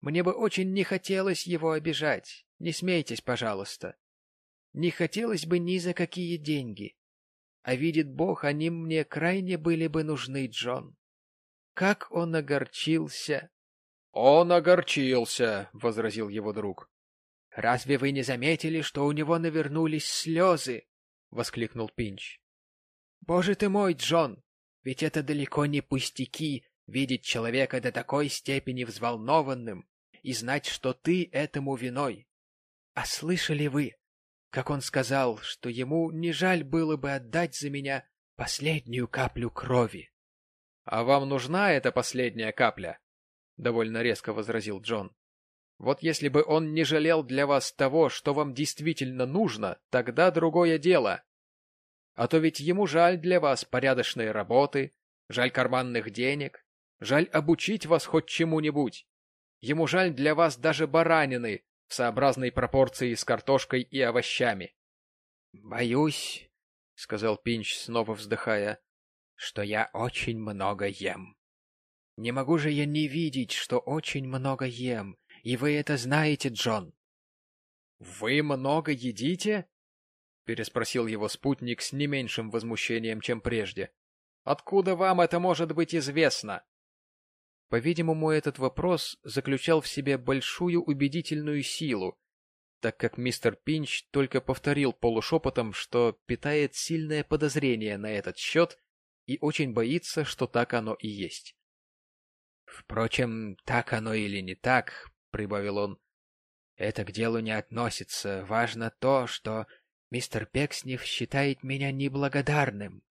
Мне бы очень не хотелось его обижать. Не смейтесь, пожалуйста. Не хотелось бы ни за какие деньги. А видит Бог, они мне крайне были бы нужны, Джон. Как он огорчился! — Он огорчился, — возразил его друг. разве вы не заметили, что у него навернулись слезы? — воскликнул Пинч. — Боже ты мой, Джон! Ведь это далеко не пустяки видеть человека до такой степени взволнованным и знать, что ты этому виной. А слышали вы, как он сказал, что ему не жаль было бы отдать за меня последнюю каплю крови? — А вам нужна эта последняя капля? — довольно резко возразил Джон. — Вот если бы он не жалел для вас того, что вам действительно нужно, тогда другое дело. А то ведь ему жаль для вас порядочной работы, жаль карманных денег, жаль обучить вас хоть чему-нибудь. Ему жаль для вас даже баранины в сообразной пропорции с картошкой и овощами. — Боюсь, — сказал Пинч, снова вздыхая, — что я очень много ем. Не могу же я не видеть, что очень много ем, и вы это знаете, Джон. — Вы много едите? — переспросил его спутник с не меньшим возмущением, чем прежде. — Откуда вам это может быть известно? По-видимому, этот вопрос заключал в себе большую убедительную силу, так как мистер Пинч только повторил полушепотом, что питает сильное подозрение на этот счет и очень боится, что так оно и есть. «Впрочем, так оно или не так», — прибавил он, — «это к делу не относится. Важно то, что Мистер Пекснев считает меня неблагодарным.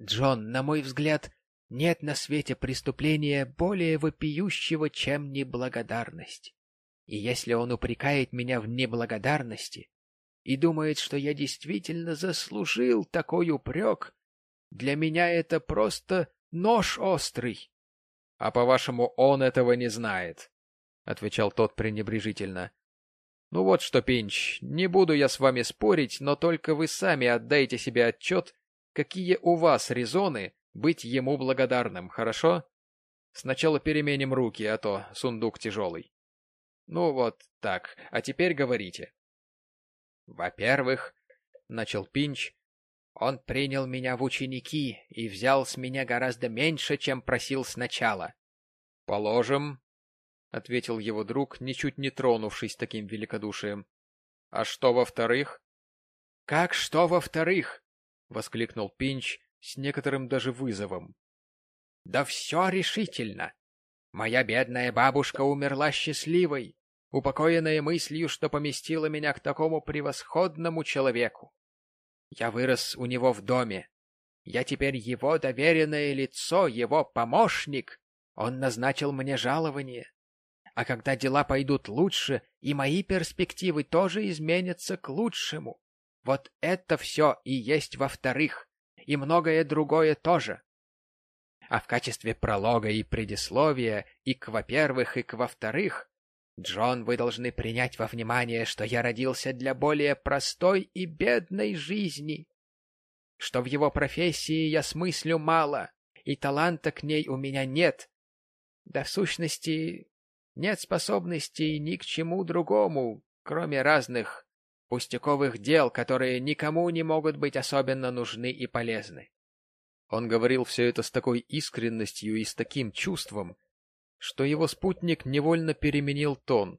Джон, на мой взгляд, нет на свете преступления более вопиющего, чем неблагодарность. И если он упрекает меня в неблагодарности и думает, что я действительно заслужил такой упрек, для меня это просто нож острый. — А по-вашему, он этого не знает, — отвечал тот пренебрежительно. Ну вот что, Пинч, не буду я с вами спорить, но только вы сами отдайте себе отчет, какие у вас резоны быть ему благодарным, хорошо? Сначала переменим руки, а то сундук тяжелый. Ну вот так, а теперь говорите. Во-первых, — начал Пинч, — он принял меня в ученики и взял с меня гораздо меньше, чем просил сначала. — Положим, — ответил его друг, ничуть не тронувшись таким великодушием. — А что во-вторых? — Как что во-вторых? — воскликнул Пинч с некоторым даже вызовом. — Да все решительно. Моя бедная бабушка умерла счастливой, упокоенная мыслью, что поместила меня к такому превосходному человеку. Я вырос у него в доме. Я теперь его доверенное лицо, его помощник. Он назначил мне жалование. А когда дела пойдут лучше, и мои перспективы тоже изменятся к лучшему. Вот это все и есть во-вторых, и многое другое тоже. А в качестве пролога и предисловия и к во-первых, и к во-вторых, Джон, вы должны принять во внимание, что я родился для более простой и бедной жизни, что в его профессии я смыслю мало, и таланта к ней у меня нет. Да в сущности, нет способностей ни к чему другому, кроме разных пустяковых дел, которые никому не могут быть особенно нужны и полезны. Он говорил все это с такой искренностью и с таким чувством, что его спутник невольно переменил тон,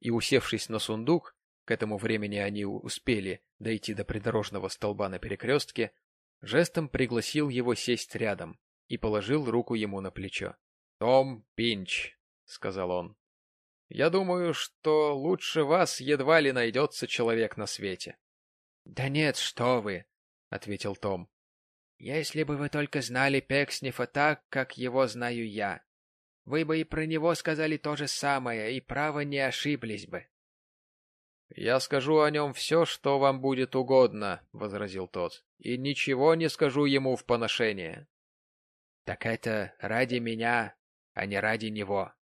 и, усевшись на сундук, к этому времени они успели дойти до придорожного столба на перекрестке, жестом пригласил его сесть рядом и положил руку ему на плечо. — Том Пинч, — сказал он. — Я думаю, что лучше вас едва ли найдется человек на свете. — Да нет, что вы, — ответил Том. — Если бы вы только знали Пекснифа так, как его знаю я, вы бы и про него сказали то же самое, и право не ошиблись бы. — Я скажу о нем все, что вам будет угодно, — возразил тот, — и ничего не скажу ему в поношение. — Так это ради меня, а не ради него, —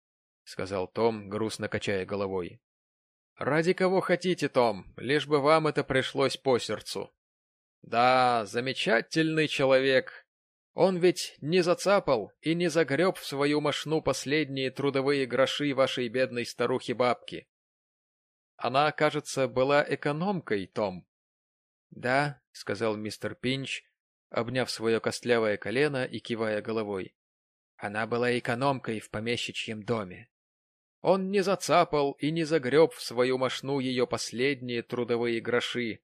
сказал Том, грустно качая головой. — Ради кого хотите, Том, лишь бы вам это пришлось по сердцу. Да, замечательный человек. Он ведь не зацапал и не загреб в свою мошну последние трудовые гроши вашей бедной старухи-бабки. Она, кажется, была экономкой, Том. — Да, — сказал мистер Пинч, обняв свое костлявое колено и кивая головой. Она была экономкой в помещичьем доме. Он не зацапал и не загреб в свою мошну ее последние трудовые гроши,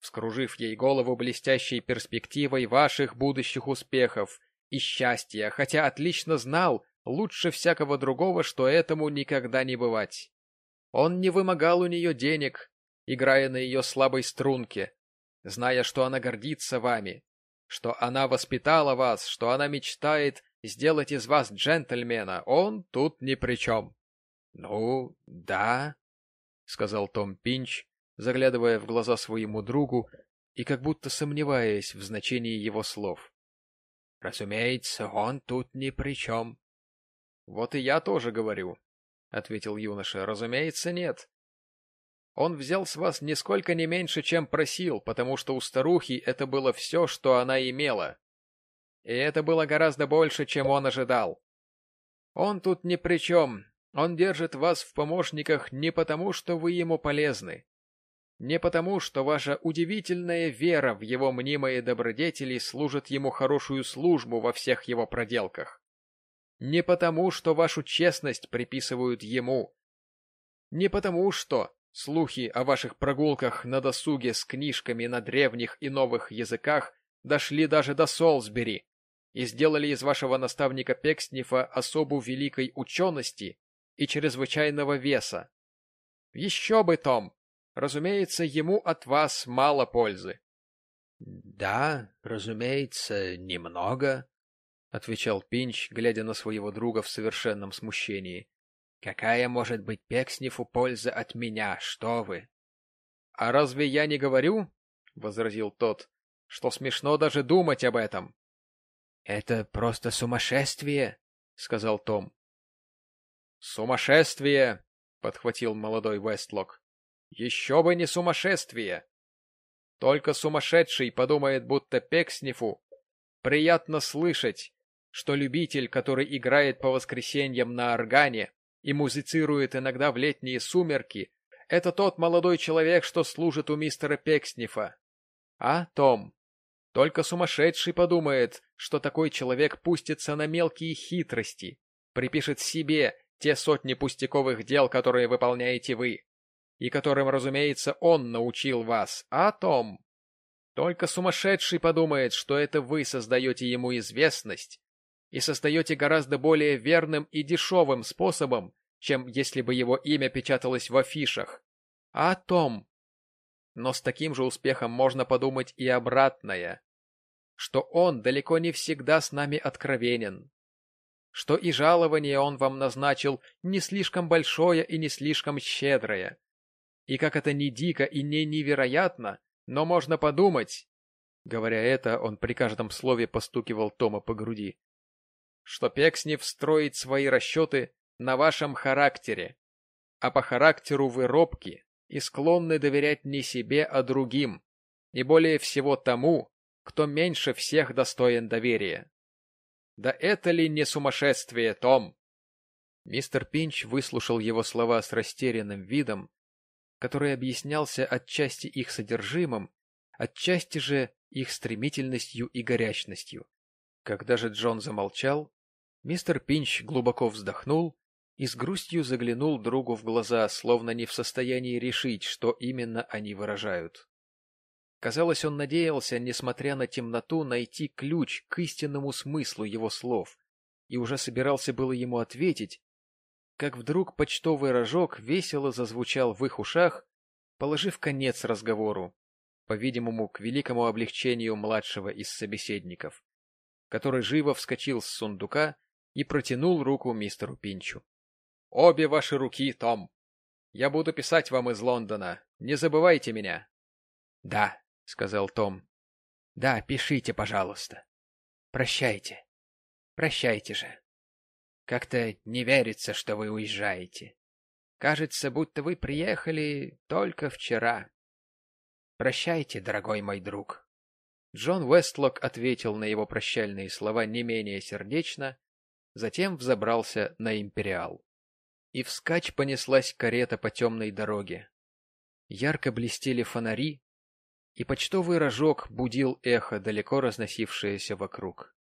вскружив ей голову блестящей перспективой ваших будущих успехов и счастья, хотя отлично знал, лучше всякого другого, что этому никогда не бывать. Он не вымогал у нее денег, играя на ее слабой струнке, зная, что она гордится вами, что она воспитала вас, что она мечтает сделать из вас джентльмена, он тут ни при чем. — Ну, да, — сказал Том Пинч, заглядывая в глаза своему другу и как будто сомневаясь в значении его слов. — Разумеется, он тут ни при чем. — Вот и я тоже говорю, — ответил юноша. — Разумеется, нет. Он взял с вас нисколько не меньше, чем просил, потому что у старухи это было все, что она имела. И это было гораздо больше, чем он ожидал. Он тут ни при чем. Он держит вас в помощниках не потому, что вы ему полезны. Не потому, что ваша удивительная вера в его мнимые добродетели служит ему хорошую службу во всех его проделках. Не потому, что вашу честность приписывают ему. Не потому, что слухи о ваших прогулках на досуге с книжками на древних и новых языках дошли даже до Солсбери, и сделали из вашего наставника Пекснифа особу великой учености и чрезвычайного веса. Еще бы, Том! Разумеется, ему от вас мало пользы. — Да, разумеется, немного, — отвечал Пинч, глядя на своего друга в совершенном смущении. — Какая может быть Пекснифу польза от меня, что вы? — А разве я не говорю, — возразил тот, — что смешно даже думать об этом? «Это просто сумасшествие», — сказал Том. «Сумасшествие!» — подхватил молодой Вестлок. «Еще бы не сумасшествие! Только сумасшедший подумает, будто Пекснифу приятно слышать, что любитель, который играет по воскресеньям на органе и музицирует иногда в летние сумерки, это тот молодой человек, что служит у мистера Пекснифа. А, Том, только сумасшедший подумает, что такой человек пустится на мелкие хитрости, припишет себе те сотни пустяковых дел, которые выполняете вы, и которым, разумеется, он научил вас, а Том? Только сумасшедший подумает, что это вы создаете ему известность и создаете гораздо более верным и дешевым способом, чем если бы его имя печаталось в афишах. А Том? Но с таким же успехом можно подумать и обратное, что он далеко не всегда с нами откровенен, что и жалование он вам назначил не слишком большое и не слишком щедрое. И как это не дико и не невероятно, но можно подумать, говоря это, он при каждом слове постукивал Тома по груди, что Пекснев строит свои расчеты на вашем характере, а по характеру вы робки, и склонны доверять не себе, а другим, и более всего тому, кто меньше всех достоин доверия. Да это ли не сумасшествие, Том? Мистер Пинч выслушал его слова с растерянным видом, который объяснялся отчасти их содержимым, отчасти же их стремительностью и горячностью. Когда же Джон замолчал, мистер Пинч глубоко вздохнул и с грустью заглянул другу в глаза, словно не в состоянии решить, что именно они выражают. Казалось, он надеялся, несмотря на темноту, найти ключ к истинному смыслу его слов, и уже собирался было ему ответить, как вдруг почтовый рожок весело зазвучал в их ушах, положив конец разговору, по-видимому, к великому облегчению младшего из собеседников, который живо вскочил с сундука и протянул руку мистеру Пинчу. — Обе ваши руки, Том. Я буду писать вам из Лондона. Не забывайте меня. — Да, — сказал Том. — Да, пишите, пожалуйста. Прощайте. Прощайте же. Как-то не верится, что вы уезжаете. Кажется, будто вы приехали только вчера. Прощайте, дорогой мой друг. Джон Вестлок ответил на его прощальные слова не менее сердечно, затем взобрался на империал и вскачь понеслась карета по темной дороге. Ярко блестели фонари, и почтовый рожок будил эхо, далеко разносившееся вокруг.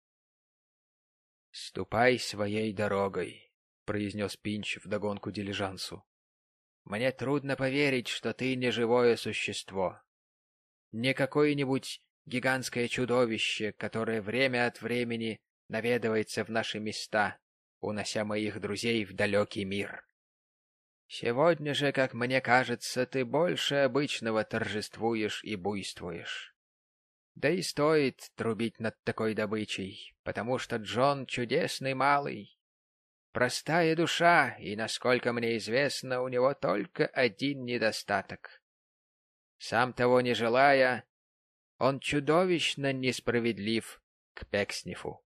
— Ступай своей дорогой, — произнес Пинч вдогонку дилижансу. — Мне трудно поверить, что ты не живое существо. Не какое-нибудь гигантское чудовище, которое время от времени наведывается в наши места, унося моих друзей в далекий мир. Сегодня же, как мне кажется, ты больше обычного торжествуешь и буйствуешь. Да и стоит трубить над такой добычей, потому что Джон чудесный малый, Простая душа, и, насколько мне известно, у него только один недостаток. Сам того не желая, он чудовищно несправедлив к Пекснифу.